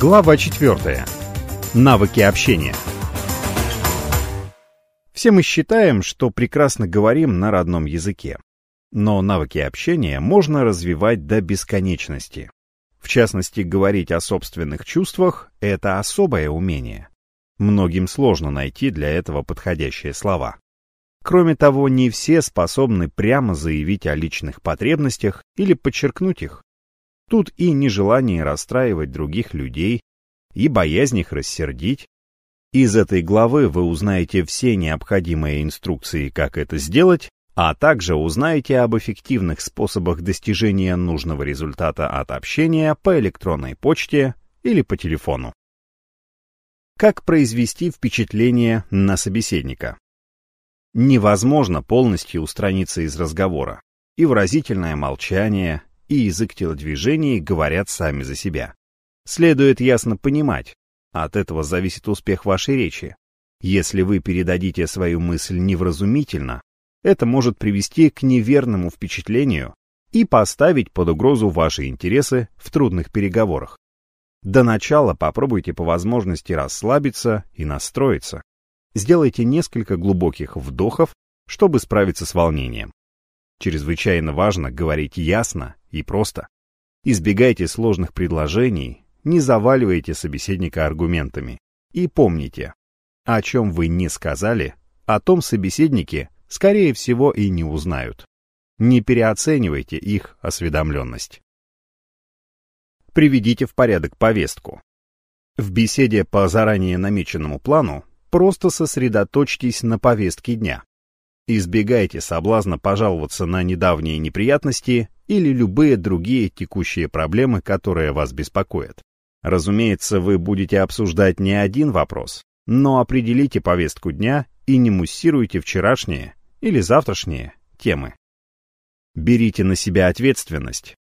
Глава 4. Навыки общения. Все мы считаем, что прекрасно говорим на родном языке. Но навыки общения можно развивать до бесконечности. В частности, говорить о собственных чувствах – это особое умение. Многим сложно найти для этого подходящие слова. Кроме того, не все способны прямо заявить о личных потребностях или подчеркнуть их. Тут и нежелание расстраивать других людей, и боязнь их рассердить. Из этой главы вы узнаете все необходимые инструкции, как это сделать, а также узнаете об эффективных способах достижения нужного результата от общения по электронной почте или по телефону. Как произвести впечатление на собеседника? Невозможно полностью устраниться из разговора. И выразительное молчание, и язык телодвижений говорят сами за себя. Следует ясно понимать, от этого зависит успех вашей речи. Если вы передадите свою мысль невразумительно, это может привести к неверному впечатлению и поставить под угрозу ваши интересы в трудных переговорах. До начала попробуйте по возможности расслабиться и настроиться. Сделайте несколько глубоких вдохов, чтобы справиться с волнением. Чрезвычайно важно говорить ясно и просто. Избегайте сложных предложений, не заваливайте собеседника аргументами. И помните, о чем вы не сказали, о том собеседники, скорее всего, и не узнают. Не переоценивайте их осведомленность. Приведите в порядок повестку. В беседе по заранее намеченному плану просто сосредоточьтесь на повестке дня. Избегайте соблазна пожаловаться на недавние неприятности или любые другие текущие проблемы, которые вас беспокоят. Разумеется, вы будете обсуждать не один вопрос, но определите повестку дня и не муссируйте вчерашние или завтрашние темы. Берите на себя ответственность.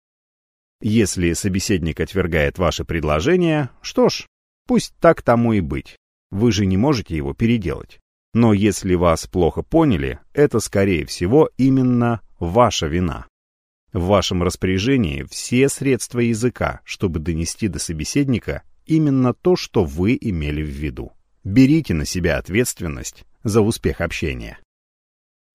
Если собеседник отвергает ваше предложение, что ж, пусть так тому и быть. Вы же не можете его переделать. Но если вас плохо поняли, это, скорее всего, именно ваша вина. В вашем распоряжении все средства языка, чтобы донести до собеседника именно то, что вы имели в виду. Берите на себя ответственность за успех общения.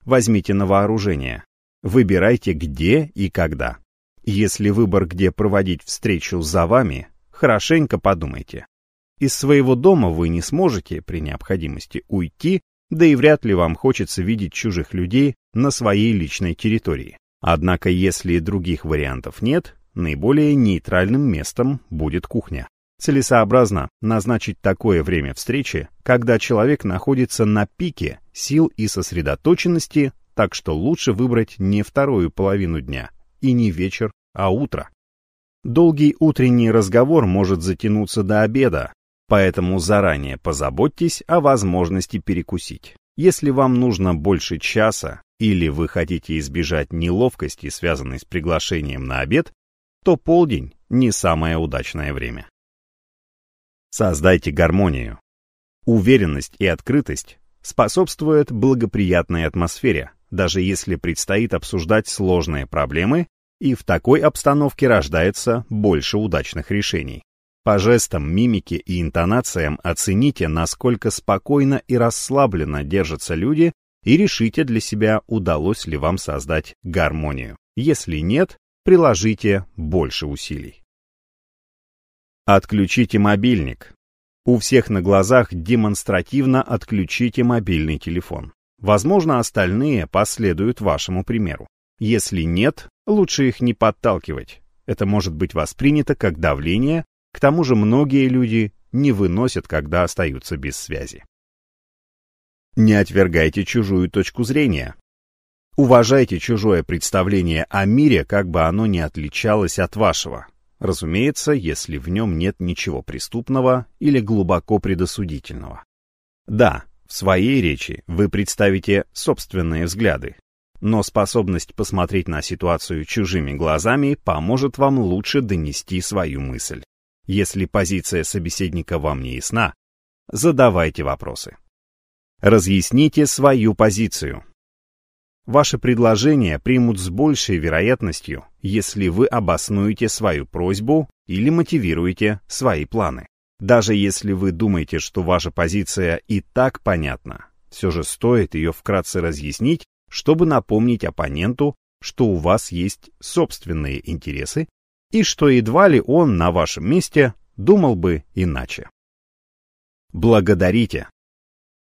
Возьмите на вооружение. Выбирайте где и когда. Если выбор, где проводить встречу за вами, хорошенько подумайте. Из своего дома вы не сможете при необходимости уйти, да и вряд ли вам хочется видеть чужих людей на своей личной территории. Однако, если других вариантов нет, наиболее нейтральным местом будет кухня. Целесообразно назначить такое время встречи, когда человек находится на пике сил и сосредоточенности, так что лучше выбрать не вторую половину дня и не вечер, а утро. Долгий утренний разговор может затянуться до обеда, Поэтому заранее позаботьтесь о возможности перекусить. Если вам нужно больше часа или вы хотите избежать неловкости, связанной с приглашением на обед, то полдень не самое удачное время. Создайте гармонию. Уверенность и открытость способствуют благоприятной атмосфере, даже если предстоит обсуждать сложные проблемы, и в такой обстановке рождается больше удачных решений. По жестам, мимике и интонациям оцените, насколько спокойно и расслабленно держатся люди, и решите для себя, удалось ли вам создать гармонию. Если нет, приложите больше усилий. Отключите мобильник. У всех на глазах демонстративно отключите мобильный телефон. Возможно, остальные последуют вашему примеру. Если нет, лучше их не подталкивать. Это может быть воспринято как давление к тому же многие люди не выносят, когда остаются без связи. Не отвергайте чужую точку зрения. Уважайте чужое представление о мире, как бы оно ни отличалось от вашего. Разумеется, если в нем нет ничего преступного или глубоко предосудительного. Да, в своей речи вы представите собственные взгляды, но способность посмотреть на ситуацию чужими глазами поможет вам лучше донести свою мысль. Если позиция собеседника вам не ясна, задавайте вопросы. Разъясните свою позицию. Ваше предложение примут с большей вероятностью, если вы обоснуете свою просьбу или мотивируете свои планы. Даже если вы думаете, что ваша позиция и так понятна, все же стоит ее вкратце разъяснить, чтобы напомнить оппоненту, что у вас есть собственные интересы и что едва ли он на вашем месте думал бы иначе. Благодарите.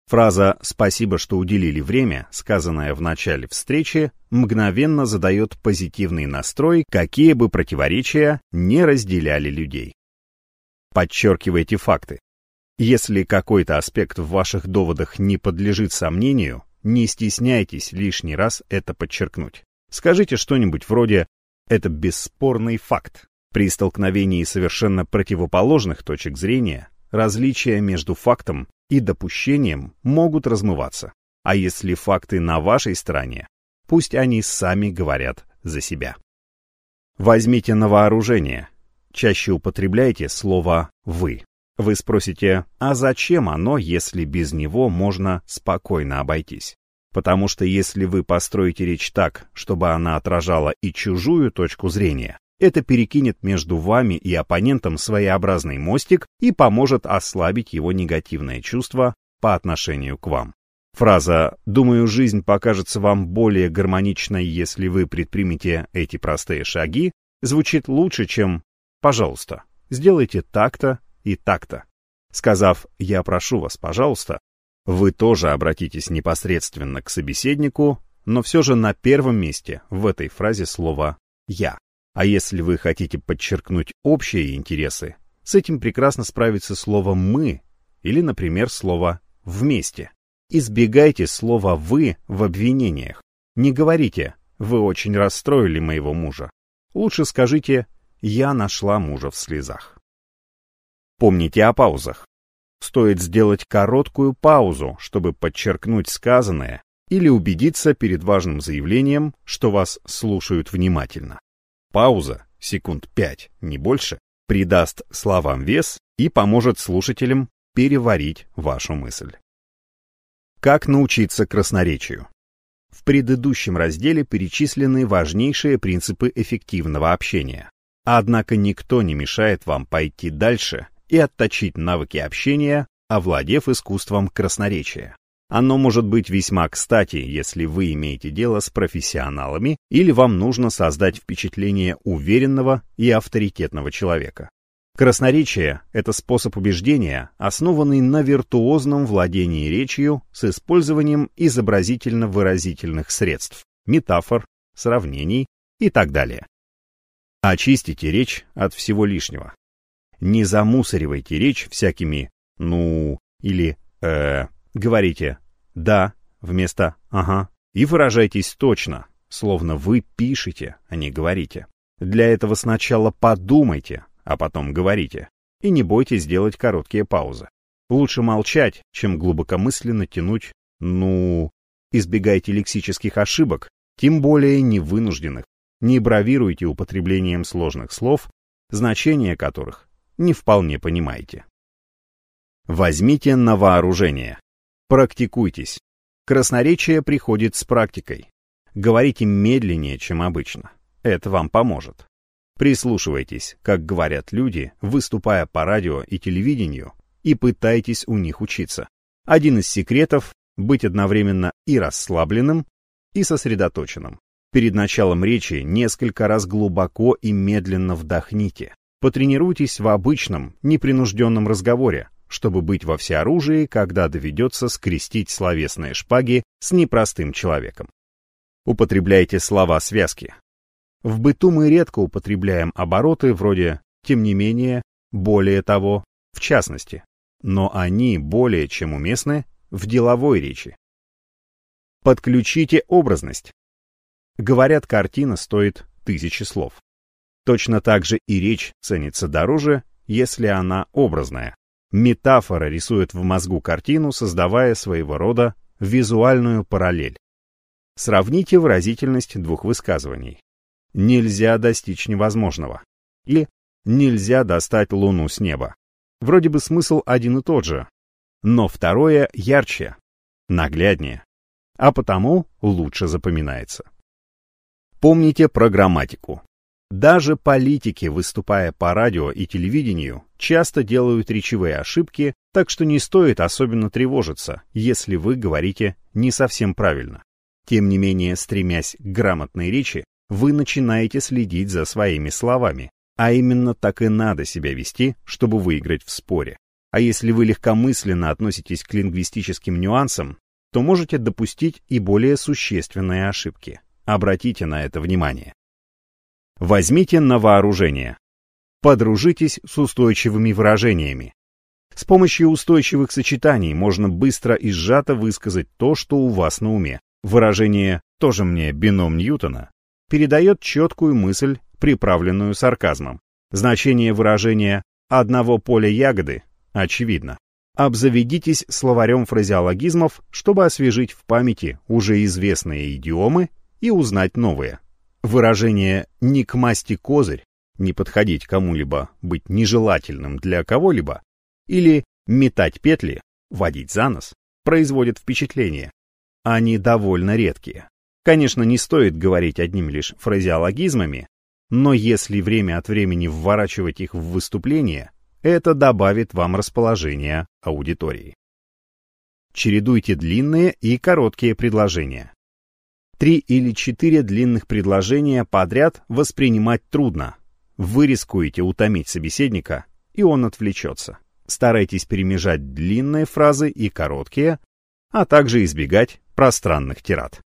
Фраза «спасибо, что уделили время», сказанная в начале встречи, мгновенно задает позитивный настрой, какие бы противоречия не разделяли людей. Подчеркивайте факты. Если какой-то аспект в ваших доводах не подлежит сомнению, не стесняйтесь лишний раз это подчеркнуть. Скажите что-нибудь вроде это бесспорный факт. При столкновении совершенно противоположных точек зрения различия между фактом и допущением могут размываться. А если факты на вашей стороне, пусть они сами говорят за себя. Возьмите на вооружение. Чаще употребляйте слово «вы». Вы спросите, а зачем оно, если без него можно спокойно обойтись? Потому что если вы построите речь так, чтобы она отражала и чужую точку зрения, это перекинет между вами и оппонентом своеобразный мостик и поможет ослабить его негативное чувство по отношению к вам. Фраза «Думаю, жизнь покажется вам более гармоничной, если вы предпримете эти простые шаги» звучит лучше, чем «Пожалуйста, сделайте так-то и так-то». Сказав «Я прошу вас, пожалуйста», вы тоже обратитесь непосредственно к собеседнику, но все же на первом месте в этой фразе слово «я». А если вы хотите подчеркнуть общие интересы, с этим прекрасно справится слово «мы» или, например, слово «вместе». Избегайте слова «вы» в обвинениях. Не говорите «вы очень расстроили моего мужа». Лучше скажите «я нашла мужа в слезах». Помните о паузах. Стоит сделать короткую паузу, чтобы подчеркнуть сказанное или убедиться перед важным заявлением, что вас слушают внимательно. Пауза, секунд 5, не больше, придаст словам вес и поможет слушателям переварить вашу мысль. Как научиться красноречию? В предыдущем разделе перечислены важнейшие принципы эффективного общения. Однако никто не мешает вам пойти дальше и отточить навыки общения, овладев искусством красноречия. Оно может быть весьма кстати, если вы имеете дело с профессионалами или вам нужно создать впечатление уверенного и авторитетного человека. Красноречие – это способ убеждения, основанный на виртуозном владении речью с использованием изобразительно-выразительных средств, метафор, сравнений и так далее. Очистите речь от всего лишнего не замусоривайте речь всякими «ну» или «э». Говорите «да» вместо «ага» и выражайтесь точно, словно вы пишете, а не говорите. Для этого сначала подумайте, а потом говорите. И не бойтесь делать короткие паузы. Лучше молчать, чем глубокомысленно тянуть «ну». Избегайте лексических ошибок, тем более невынужденных. Не бравируйте употреблением сложных слов, значение которых не вполне понимаете. Возьмите на вооружение. Практикуйтесь. Красноречие приходит с практикой. Говорите медленнее, чем обычно. Это вам поможет. Прислушивайтесь, как говорят люди, выступая по радио и телевидению, и пытайтесь у них учиться. Один из секретов – быть одновременно и расслабленным, и сосредоточенным. Перед началом речи несколько раз глубоко и медленно вдохните. Потренируйтесь в обычном, непринужденном разговоре, чтобы быть во всеоружии, когда доведется скрестить словесные шпаги с непростым человеком. Употребляйте слова-связки. В быту мы редко употребляем обороты вроде «тем не менее», «более того», «в частности», но они более чем уместны в деловой речи. Подключите образность. Говорят, картина стоит тысячи слов. Точно так же и речь ценится дороже, если она образная. Метафора рисует в мозгу картину, создавая своего рода визуальную параллель. Сравните выразительность двух высказываний. «Нельзя достичь невозможного» и «Нельзя достать луну с неба». Вроде бы смысл один и тот же, но второе ярче, нагляднее, а потому лучше запоминается. Помните про грамматику. Даже политики, выступая по радио и телевидению, часто делают речевые ошибки, так что не стоит особенно тревожиться, если вы говорите не совсем правильно. Тем не менее, стремясь к грамотной речи, вы начинаете следить за своими словами, а именно так и надо себя вести, чтобы выиграть в споре. А если вы легкомысленно относитесь к лингвистическим нюансам, то можете допустить и более существенные ошибки. Обратите на это внимание. Возьмите на вооружение. Подружитесь с устойчивыми выражениями. С помощью устойчивых сочетаний можно быстро и сжато высказать то, что у вас на уме. Выражение «тоже мне бином Ньютона» передает четкую мысль, приправленную сарказмом. Значение выражения «одного поля ягоды» очевидно. Обзаведитесь словарем фразеологизмов, чтобы освежить в памяти уже известные идиомы и узнать новые. Выражение «не к масти козырь», «не подходить кому-либо», «быть нежелательным для кого-либо» или «метать петли», «водить за нос» производят впечатление. Они довольно редкие. Конечно, не стоит говорить одним лишь фразеологизмами, но если время от времени вворачивать их в выступление, это добавит вам расположение аудитории. Чередуйте длинные и короткие предложения. Три или четыре длинных предложения подряд воспринимать трудно. Вы рискуете утомить собеседника, и он отвлечется. Старайтесь перемежать длинные фразы и короткие, а также избегать пространных тират.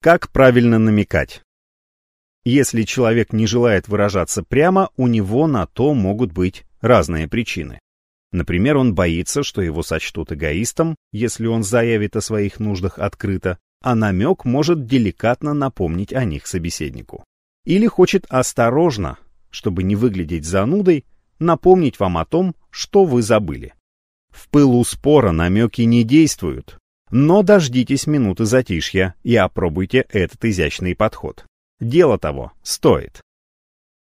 Как правильно намекать? Если человек не желает выражаться прямо, у него на то могут быть разные причины. Например, он боится, что его сочтут эгоистом, если он заявит о своих нуждах открыто, а намек может деликатно напомнить о них собеседнику. Или хочет осторожно, чтобы не выглядеть занудой, напомнить вам о том, что вы забыли. В пылу спора намеки не действуют, но дождитесь минуты затишья и опробуйте этот изящный подход. Дело того стоит.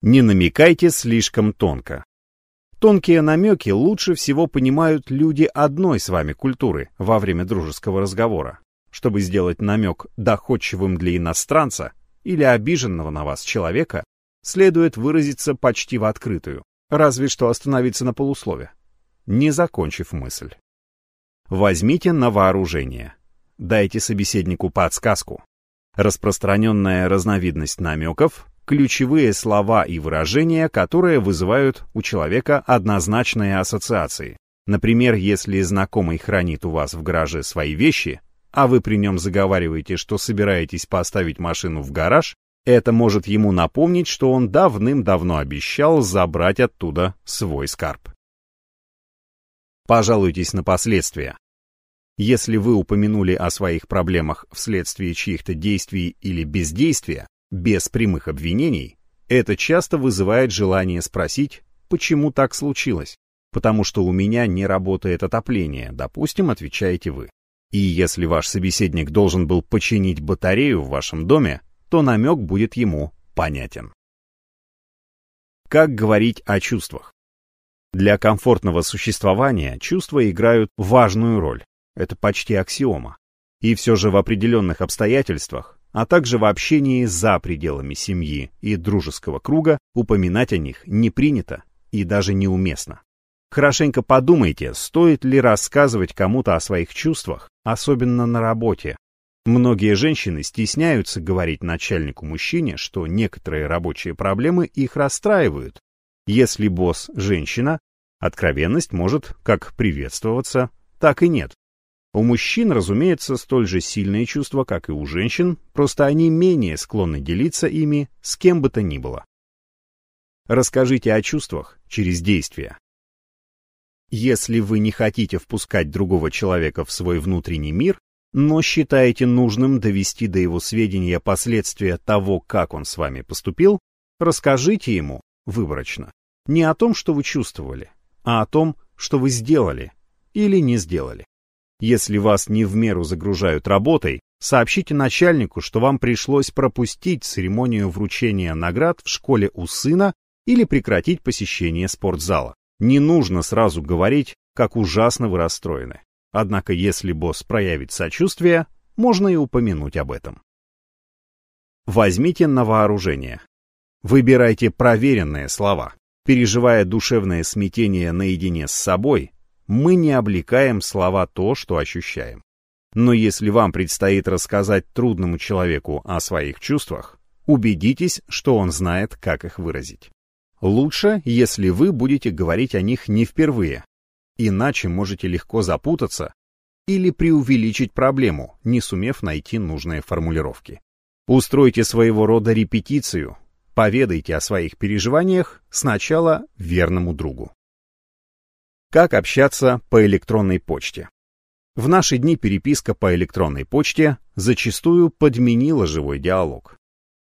Не намекайте слишком тонко. Тонкие намеки лучше всего понимают люди одной с вами культуры во время дружеского разговора. Чтобы сделать намек доходчивым для иностранца или обиженного на вас человека, следует выразиться почти в открытую, разве что остановиться на полуслове, не закончив мысль. Возьмите на вооружение. Дайте собеседнику подсказку. Распространенная разновидность намеков – ключевые слова и выражения, которые вызывают у человека однозначные ассоциации. Например, если знакомый хранит у вас в гараже свои вещи, а вы при нем заговариваете, что собираетесь поставить машину в гараж, это может ему напомнить, что он давным-давно обещал забрать оттуда свой скарб. Пожалуйтесь на последствия. Если вы упомянули о своих проблемах вследствие чьих-то действий или бездействия, без прямых обвинений, это часто вызывает желание спросить, почему так случилось, потому что у меня не работает отопление, допустим, отвечаете вы. И если ваш собеседник должен был починить батарею в вашем доме, то намек будет ему понятен. Как говорить о чувствах? Для комфортного существования чувства играют важную роль. Это почти аксиома. И все же в определенных обстоятельствах, а также в общении за пределами семьи и дружеского круга, упоминать о них не принято и даже неуместно. Хорошенько подумайте, стоит ли рассказывать кому-то о своих чувствах, особенно на работе. Многие женщины стесняются говорить начальнику-мужчине, что некоторые рабочие проблемы их расстраивают. Если босс – женщина, откровенность может как приветствоваться, так и нет. У мужчин, разумеется, столь же сильные чувства, как и у женщин, просто они менее склонны делиться ими с кем бы то ни было. Расскажите о чувствах через действия. Если вы не хотите впускать другого человека в свой внутренний мир, но считаете нужным довести до его сведения последствия того, как он с вами поступил, расскажите ему, выборочно, не о том, что вы чувствовали, а о том, что вы сделали или не сделали. Если вас не в меру загружают работой, сообщите начальнику, что вам пришлось пропустить церемонию вручения наград в школе у сына или прекратить посещение спортзала. Не нужно сразу говорить, как ужасно вы расстроены. Однако если босс проявит сочувствие, можно и упомянуть об этом. Возьмите на вооружение. Выбирайте проверенные слова. Переживая душевное смятение наедине с собой, мы не облекаем слова то, что ощущаем. Но если вам предстоит рассказать трудному человеку о своих чувствах, убедитесь, что он знает, как их выразить. Лучше, если вы будете говорить о них не впервые, иначе можете легко запутаться или преувеличить проблему, не сумев найти нужные формулировки. Устройте своего рода репетицию, поведайте о своих переживаниях сначала верному другу. Как общаться по электронной почте? В наши дни переписка по электронной почте зачастую подменила живой диалог.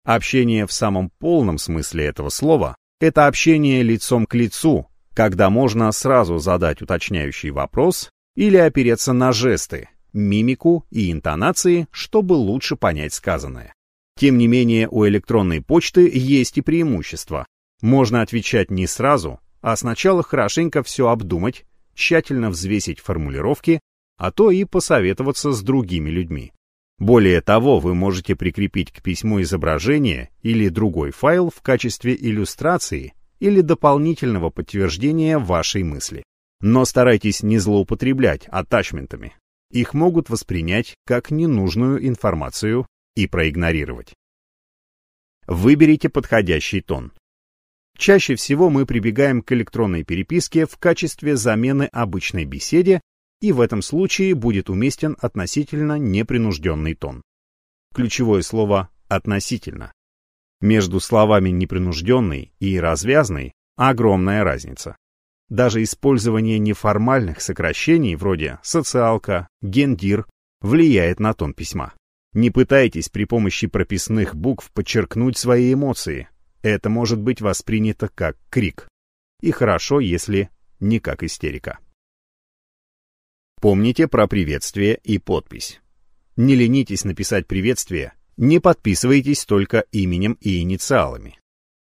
Общение в самом полном смысле этого слова это общение лицом к лицу, когда можно сразу задать уточняющий вопрос или опереться на жесты, мимику и интонации, чтобы лучше понять сказанное. Тем не менее, у электронной почты есть и преимущества: Можно отвечать не сразу, а сначала хорошенько все обдумать, тщательно взвесить формулировки, а то и посоветоваться с другими людьми. Более того, вы можете прикрепить к письму изображение или другой файл в качестве иллюстрации или дополнительного подтверждения вашей мысли. Но старайтесь не злоупотреблять атачментами. Их могут воспринять как ненужную информацию и проигнорировать. Выберите подходящий тон. Чаще всего мы прибегаем к электронной переписке в качестве замены обычной беседе и в этом случае будет уместен относительно непринужденный тон. Ключевое слово «относительно». Между словами «непринужденный» и «развязный» огромная разница. Даже использование неформальных сокращений вроде «социалка», «гендир» влияет на тон письма. Не пытайтесь при помощи прописных букв подчеркнуть свои эмоции. Это может быть воспринято как крик. И хорошо, если не как истерика. Помните про приветствие и подпись. Не ленитесь написать приветствие, не подписывайтесь только именем и инициалами.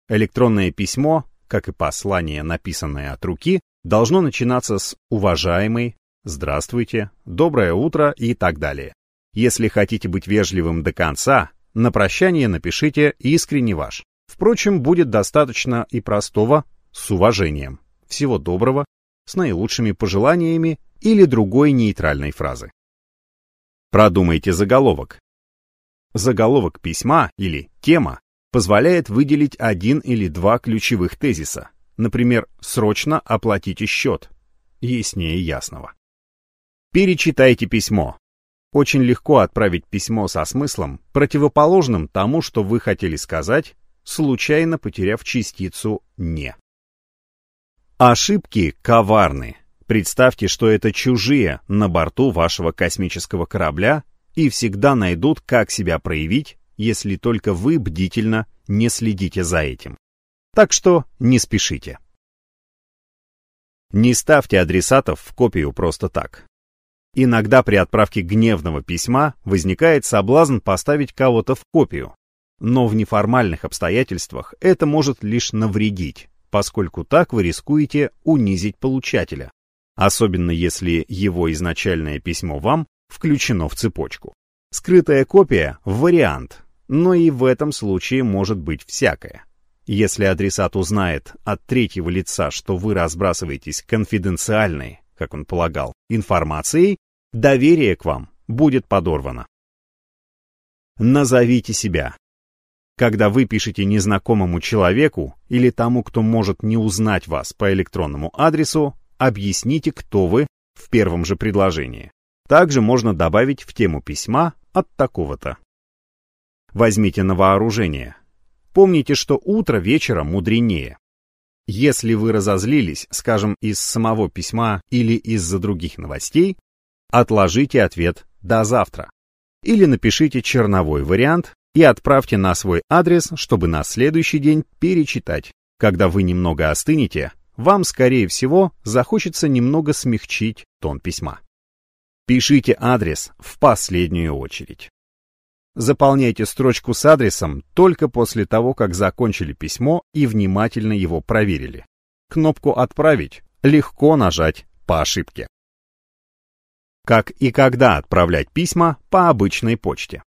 Электронное письмо, как и послание, написанное от руки, должно начинаться с «Уважаемый», «Здравствуйте», «Доброе утро» и так далее. Если хотите быть вежливым до конца, на прощание напишите «Искренне ваш». Впрочем, будет достаточно и простого «С уважением». Всего доброго с наилучшими пожеланиями или другой нейтральной фразы. Продумайте заголовок. Заголовок письма или тема позволяет выделить один или два ключевых тезиса, например, «срочно оплатите счет», яснее ясного. Перечитайте письмо. Очень легко отправить письмо со смыслом, противоположным тому, что вы хотели сказать, случайно потеряв частицу «не». Ошибки коварны. Представьте, что это чужие на борту вашего космического корабля и всегда найдут, как себя проявить, если только вы бдительно не следите за этим. Так что не спешите. Не ставьте адресатов в копию просто так. Иногда при отправке гневного письма возникает соблазн поставить кого-то в копию, но в неформальных обстоятельствах это может лишь навредить поскольку так вы рискуете унизить получателя, особенно если его изначальное письмо вам включено в цепочку. Скрытая копия – вариант, но и в этом случае может быть всякое. Если адресат узнает от третьего лица, что вы разбрасываетесь конфиденциальной, как он полагал, информацией, доверие к вам будет подорвано. Назовите себя. Когда вы пишете незнакомому человеку или тому, кто может не узнать вас по электронному адресу, объясните, кто вы в первом же предложении. Также можно добавить в тему письма от такого-то. Возьмите на вооружение. Помните, что утро вечера мудренее. Если вы разозлились, скажем, из самого письма или из-за других новостей, отложите ответ до завтра. Или напишите черновой вариант и отправьте на свой адрес, чтобы на следующий день перечитать. Когда вы немного остынете, вам, скорее всего, захочется немного смягчить тон письма. Пишите адрес в последнюю очередь. Заполняйте строчку с адресом только после того, как закончили письмо и внимательно его проверили. Кнопку «Отправить» легко нажать по ошибке. Как и когда отправлять письма по обычной почте.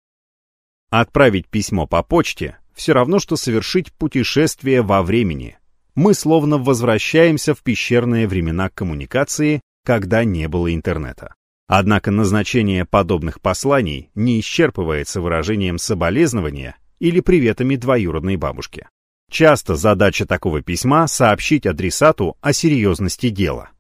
Отправить письмо по почте все равно, что совершить путешествие во времени. Мы словно возвращаемся в пещерные времена коммуникации, когда не было интернета. Однако назначение подобных посланий не исчерпывается выражением соболезнования или приветами двоюродной бабушки. Часто задача такого письма — сообщить адресату о серьезности дела.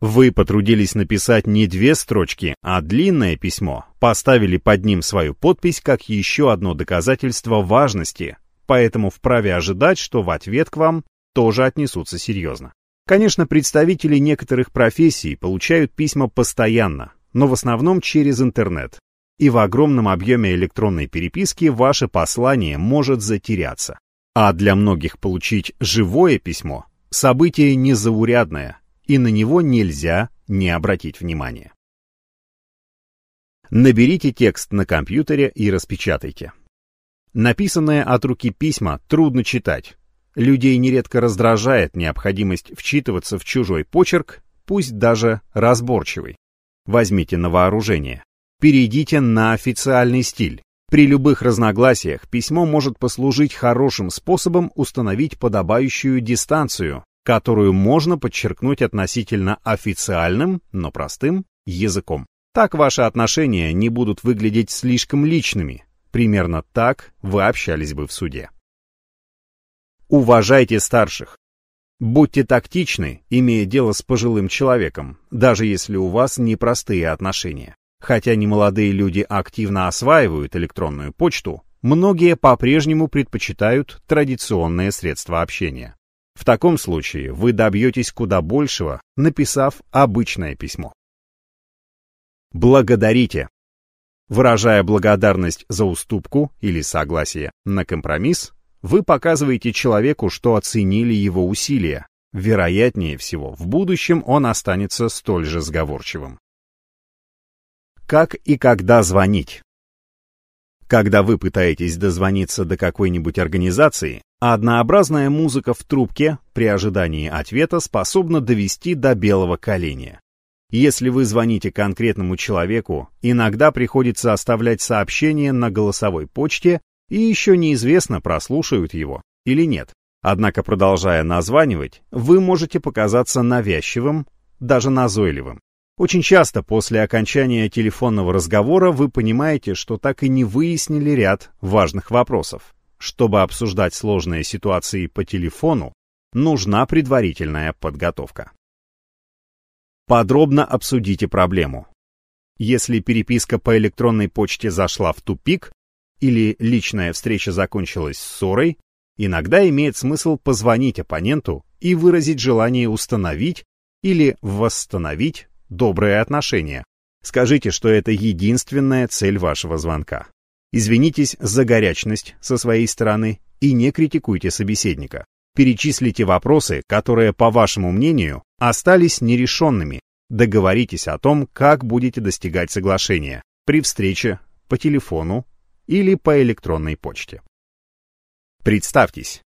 Вы потрудились написать не две строчки, а длинное письмо, поставили под ним свою подпись как еще одно доказательство важности, поэтому вправе ожидать, что в ответ к вам тоже отнесутся серьезно. Конечно, представители некоторых профессий получают письма постоянно, но в основном через интернет. И в огромном объеме электронной переписки ваше послание может затеряться. А для многих получить живое письмо – событие незаурядное, и на него нельзя не обратить внимания. Наберите текст на компьютере и распечатайте. Написанное от руки письма трудно читать. Людей нередко раздражает необходимость вчитываться в чужой почерк, пусть даже разборчивый. Возьмите на вооружение. Перейдите на официальный стиль. При любых разногласиях письмо может послужить хорошим способом установить подобающую дистанцию которую можно подчеркнуть относительно официальным, но простым, языком. Так ваши отношения не будут выглядеть слишком личными. Примерно так вы общались бы в суде. Уважайте старших. Будьте тактичны, имея дело с пожилым человеком, даже если у вас непростые отношения. Хотя немолодые люди активно осваивают электронную почту, многие по-прежнему предпочитают традиционные средства общения. В таком случае вы добьетесь куда большего, написав обычное письмо. Благодарите. Выражая благодарность за уступку или согласие на компромисс, вы показываете человеку, что оценили его усилия. Вероятнее всего, в будущем он останется столь же сговорчивым. Как и когда звонить? Когда вы пытаетесь дозвониться до какой-нибудь организации, Однообразная музыка в трубке при ожидании ответа способна довести до белого коленя. Если вы звоните конкретному человеку, иногда приходится оставлять сообщение на голосовой почте, и еще неизвестно, прослушают его или нет. Однако, продолжая названивать, вы можете показаться навязчивым, даже назойливым. Очень часто после окончания телефонного разговора вы понимаете, что так и не выяснили ряд важных вопросов. Чтобы обсуждать сложные ситуации по телефону, нужна предварительная подготовка. Подробно обсудите проблему. Если переписка по электронной почте зашла в тупик или личная встреча закончилась ссорой, иногда имеет смысл позвонить оппоненту и выразить желание установить или восстановить добрые отношения. Скажите, что это единственная цель вашего звонка. Извинитесь за горячность со своей стороны и не критикуйте собеседника. Перечислите вопросы, которые, по вашему мнению, остались нерешенными. Договоритесь о том, как будете достигать соглашения при встрече, по телефону или по электронной почте. Представьтесь.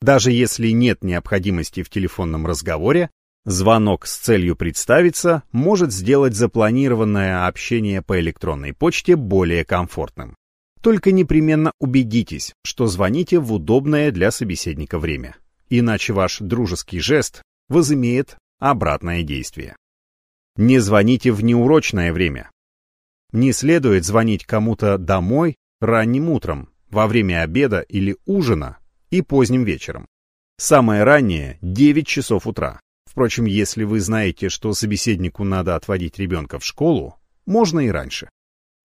Даже если нет необходимости в телефонном разговоре, Звонок с целью представиться может сделать запланированное общение по электронной почте более комфортным. Только непременно убедитесь, что звоните в удобное для собеседника время, иначе ваш дружеский жест возымеет обратное действие. Не звоните в неурочное время. Не следует звонить кому-то домой ранним утром, во время обеда или ужина и поздним вечером. Самое раннее – 9 часов утра. Впрочем, если вы знаете, что собеседнику надо отводить ребенка в школу, можно и раньше.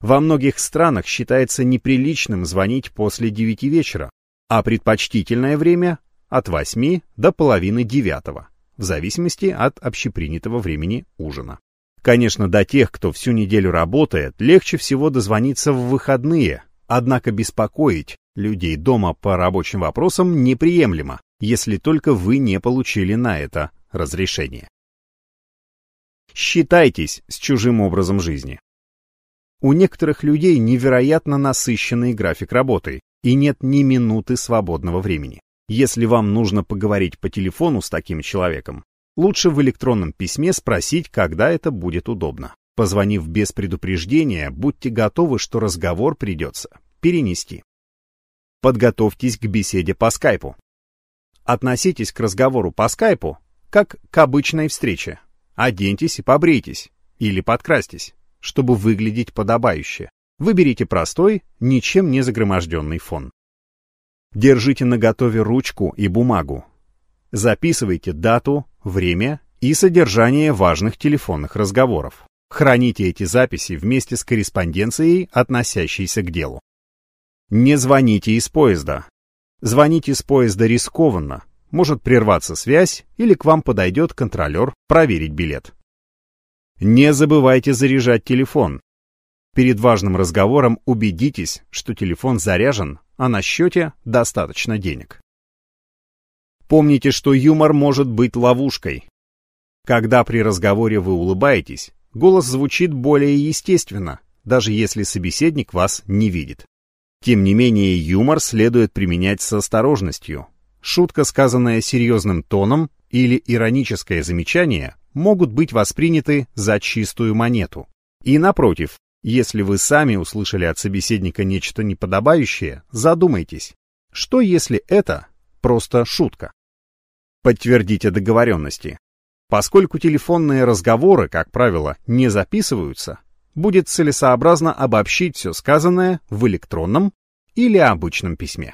Во многих странах считается неприличным звонить после 9 вечера, а предпочтительное время – от 8 до половины 9, в зависимости от общепринятого времени ужина. Конечно, до тех, кто всю неделю работает, легче всего дозвониться в выходные, однако беспокоить людей дома по рабочим вопросам неприемлемо, если только вы не получили на это Разрешение. Считайтесь с чужим образом жизни. У некоторых людей невероятно насыщенный график работы, и нет ни минуты свободного времени. Если вам нужно поговорить по телефону с таким человеком, лучше в электронном письме спросить, когда это будет удобно. Позвонив без предупреждения, будьте готовы, что разговор придется перенести. Подготовьтесь к беседе по скайпу. Относитесь к разговору по скайпу как к обычной встрече. Оденьтесь и побрейтесь, или подкрастесь, чтобы выглядеть подобающе. Выберите простой, ничем не загроможденный фон. Держите наготове ручку и бумагу. Записывайте дату, время и содержание важных телефонных разговоров. Храните эти записи вместе с корреспонденцией, относящейся к делу. Не звоните из поезда. Звонить из поезда рискованно, может прерваться связь или к вам подойдет контролер проверить билет. Не забывайте заряжать телефон. Перед важным разговором убедитесь, что телефон заряжен, а на счете достаточно денег. Помните, что юмор может быть ловушкой. Когда при разговоре вы улыбаетесь, голос звучит более естественно, даже если собеседник вас не видит. Тем не менее, юмор следует применять с осторожностью, Шутка, сказанная серьезным тоном или ироническое замечание, могут быть восприняты за чистую монету. И напротив, если вы сами услышали от собеседника нечто неподобающее, задумайтесь, что если это просто шутка? Подтвердите договоренности. Поскольку телефонные разговоры, как правило, не записываются, будет целесообразно обобщить все сказанное в электронном или обычном письме.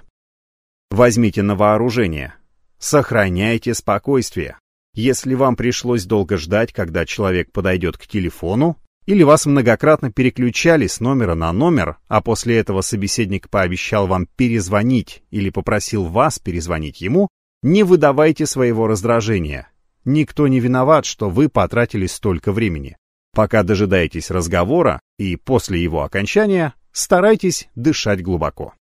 Возьмите на вооружение. Сохраняйте спокойствие. Если вам пришлось долго ждать, когда человек подойдет к телефону, или вас многократно переключали с номера на номер, а после этого собеседник пообещал вам перезвонить или попросил вас перезвонить ему, не выдавайте своего раздражения. Никто не виноват, что вы потратили столько времени. Пока дожидаетесь разговора и после его окончания, старайтесь дышать глубоко.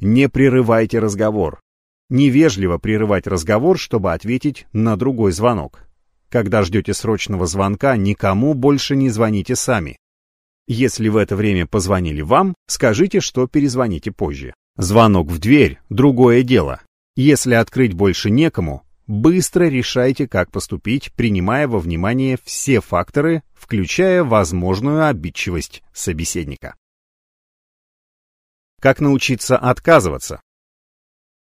Не прерывайте разговор. Невежливо прерывать разговор, чтобы ответить на другой звонок. Когда ждете срочного звонка, никому больше не звоните сами. Если в это время позвонили вам, скажите, что перезвоните позже. Звонок в дверь – другое дело. Если открыть больше некому, быстро решайте, как поступить, принимая во внимание все факторы, включая возможную обидчивость собеседника. Как научиться отказываться?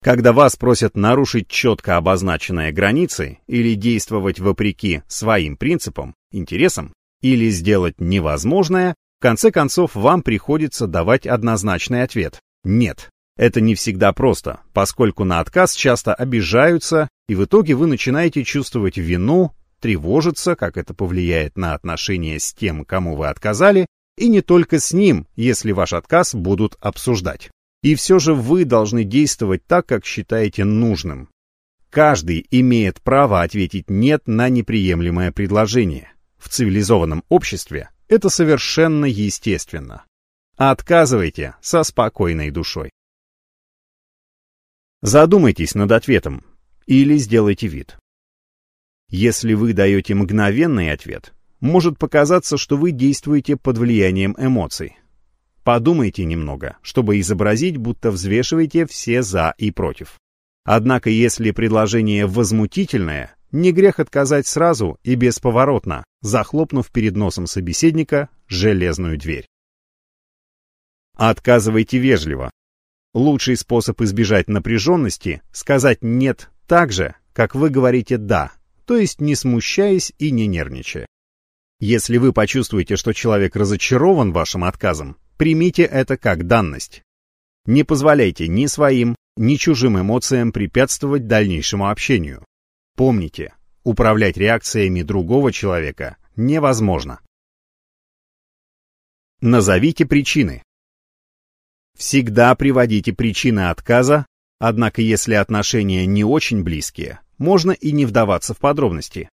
Когда вас просят нарушить четко обозначенные границы или действовать вопреки своим принципам, интересам, или сделать невозможное, в конце концов вам приходится давать однозначный ответ «нет». Это не всегда просто, поскольку на отказ часто обижаются, и в итоге вы начинаете чувствовать вину, тревожиться, как это повлияет на отношения с тем, кому вы отказали, и не только с ним, если ваш отказ будут обсуждать. И все же вы должны действовать так, как считаете нужным. Каждый имеет право ответить «нет» на неприемлемое предложение. В цивилизованном обществе это совершенно естественно. Отказывайте со спокойной душой. Задумайтесь над ответом или сделайте вид. Если вы даете мгновенный ответ, может показаться, что вы действуете под влиянием эмоций. Подумайте немного, чтобы изобразить, будто взвешиваете все «за» и «против». Однако, если предложение возмутительное, не грех отказать сразу и бесповоротно, захлопнув перед носом собеседника железную дверь. Отказывайте вежливо. Лучший способ избежать напряженности – сказать «нет» так же, как вы говорите «да», то есть не смущаясь и не нервничая. Если вы почувствуете, что человек разочарован вашим отказом, примите это как данность. Не позволяйте ни своим, ни чужим эмоциям препятствовать дальнейшему общению. Помните, управлять реакциями другого человека невозможно. Назовите причины. Всегда приводите причины отказа, однако если отношения не очень близкие, можно и не вдаваться в подробности.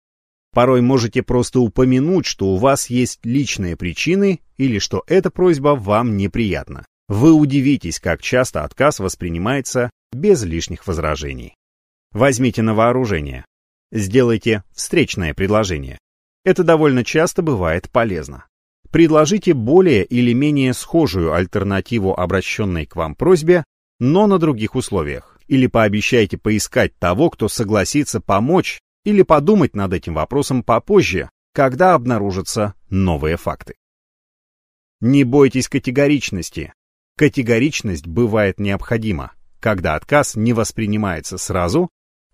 Порой можете просто упомянуть, что у вас есть личные причины или что эта просьба вам неприятна. Вы удивитесь, как часто отказ воспринимается без лишних возражений. Возьмите на вооружение. Сделайте встречное предложение. Это довольно часто бывает полезно. Предложите более или менее схожую альтернативу обращенной к вам просьбе, но на других условиях. Или пообещайте поискать того, кто согласится помочь или подумать над этим вопросом попозже, когда обнаружатся новые факты. Не бойтесь категоричности. Категоричность бывает необходима, когда отказ не воспринимается сразу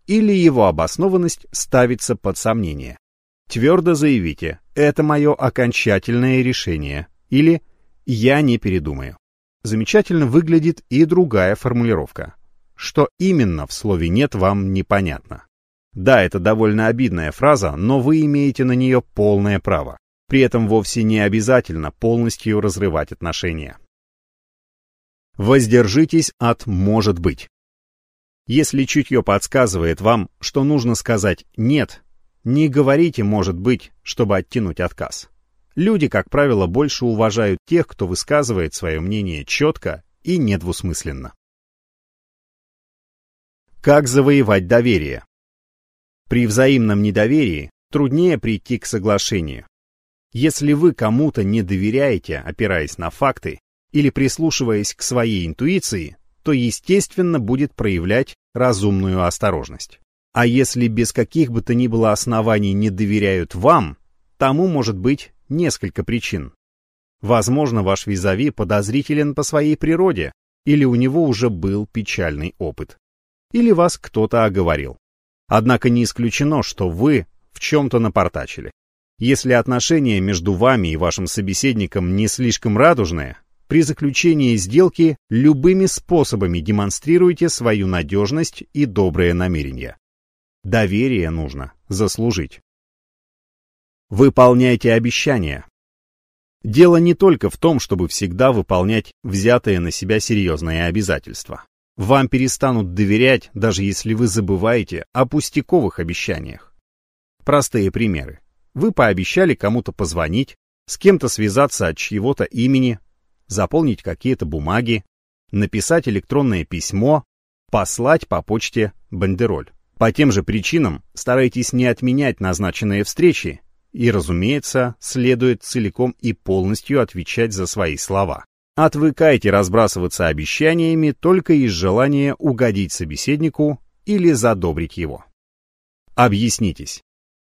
или его обоснованность ставится под сомнение. Твердо заявите «это мое окончательное решение» или «я не передумаю». Замечательно выглядит и другая формулировка. Что именно в слове «нет» вам непонятно. Да, это довольно обидная фраза, но вы имеете на нее полное право. При этом вовсе не обязательно полностью разрывать отношения. Воздержитесь от «может быть». Если чутье подсказывает вам, что нужно сказать «нет», не говорите «может быть», чтобы оттянуть отказ. Люди, как правило, больше уважают тех, кто высказывает свое мнение четко и недвусмысленно. Как завоевать доверие? При взаимном недоверии труднее прийти к соглашению. Если вы кому-то не доверяете, опираясь на факты, или прислушиваясь к своей интуиции, то, естественно, будет проявлять разумную осторожность. А если без каких бы то ни было оснований не доверяют вам, тому может быть несколько причин. Возможно, ваш визави подозрителен по своей природе, или у него уже был печальный опыт. Или вас кто-то оговорил. Однако не исключено, что вы в чем-то напортачили. Если отношения между вами и вашим собеседником не слишком радужные, при заключении сделки любыми способами демонстрируйте свою надежность и добрые намерения. Доверие нужно заслужить. Выполняйте обещания. Дело не только в том, чтобы всегда выполнять взятые на себя серьезные обязательства. Вам перестанут доверять, даже если вы забываете о пустяковых обещаниях. Простые примеры. Вы пообещали кому-то позвонить, с кем-то связаться от чьего-то имени, заполнить какие-то бумаги, написать электронное письмо, послать по почте бандероль. По тем же причинам старайтесь не отменять назначенные встречи и, разумеется, следует целиком и полностью отвечать за свои слова. Отвыкайте разбрасываться обещаниями только из желания угодить собеседнику или задобрить его. Объяснитесь.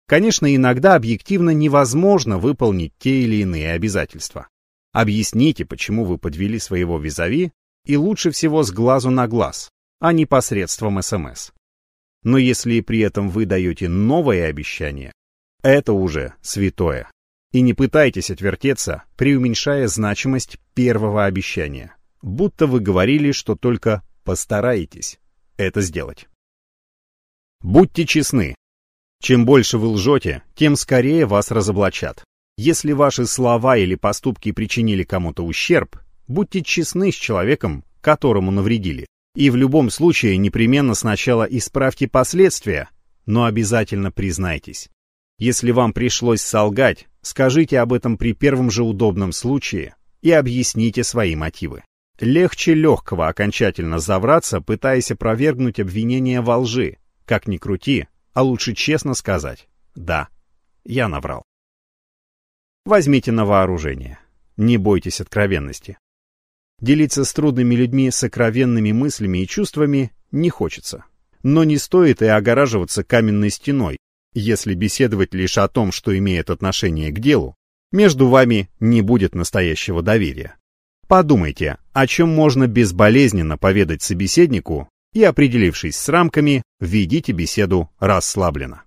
Конечно, иногда объективно невозможно выполнить те или иные обязательства. Объясните, почему вы подвели своего визави, и лучше всего с глазу на глаз, а не посредством СМС. Но если при этом вы даете новое обещание, это уже святое. И не пытайтесь отвертеться, преуменьшая значимость первого обещания. Будто вы говорили, что только постараетесь это сделать. Будьте честны. Чем больше вы лжете, тем скорее вас разоблачат. Если ваши слова или поступки причинили кому-то ущерб, будьте честны с человеком, которому навредили. И в любом случае непременно сначала исправьте последствия, но обязательно признайтесь. Если вам пришлось солгать, скажите об этом при первом же удобном случае и объясните свои мотивы. Легче легкого окончательно завраться, пытаясь опровергнуть обвинение во лжи. Как ни крути, а лучше честно сказать «Да, я наврал». Возьмите на вооружение. Не бойтесь откровенности. Делиться с трудными людьми сокровенными мыслями и чувствами не хочется. Но не стоит и огораживаться каменной стеной, если беседовать лишь о том, что имеет отношение к делу, между вами не будет настоящего доверия. Подумайте, о чем можно безболезненно поведать собеседнику и, определившись с рамками, ведите беседу расслабленно.